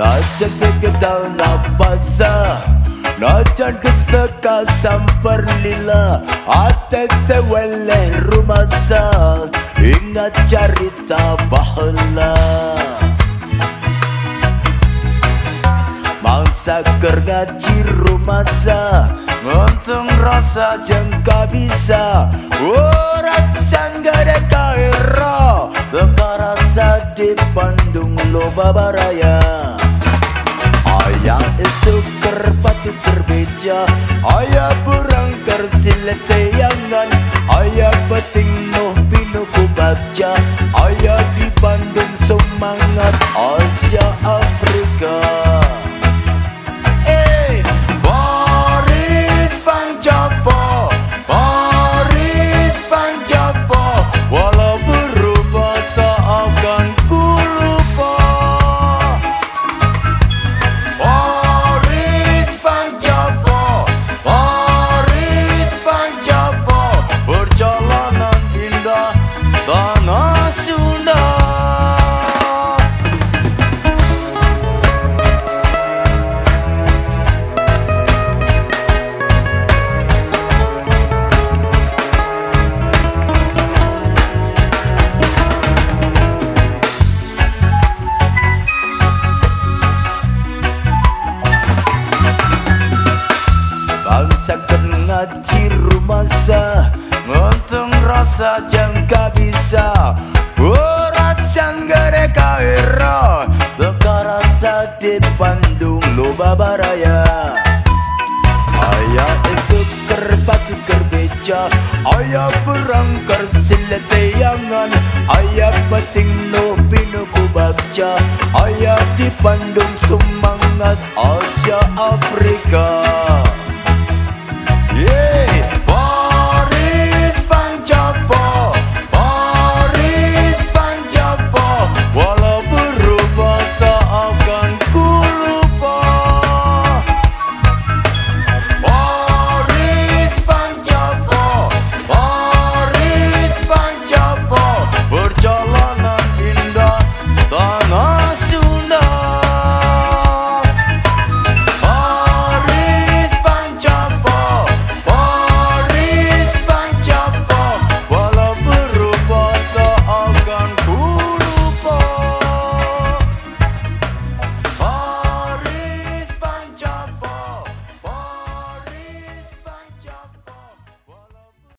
Najan tegedal napasa Najan kesteka samper lila Atete weleh rumasa Ingat cerita bahala Mangsa ker ngaji rumasa Ngontung rasa jengka bisa Urat canggade kaira Beka rasa di Bandung loba baraya Ayah esok kerpatu kerbeja Ayah berangkar silete yangan. Ayah peting noh pinu Ayah ngaji rumasa Ngontung rasa jangka bisa. Urat canggare kaira Beka rasa di Bandung loba baraya. Ayah esok kerbatu kerbeca Ayah berangkar silete yangan. Ayah peting no pinu ku baca Ayah di Bandung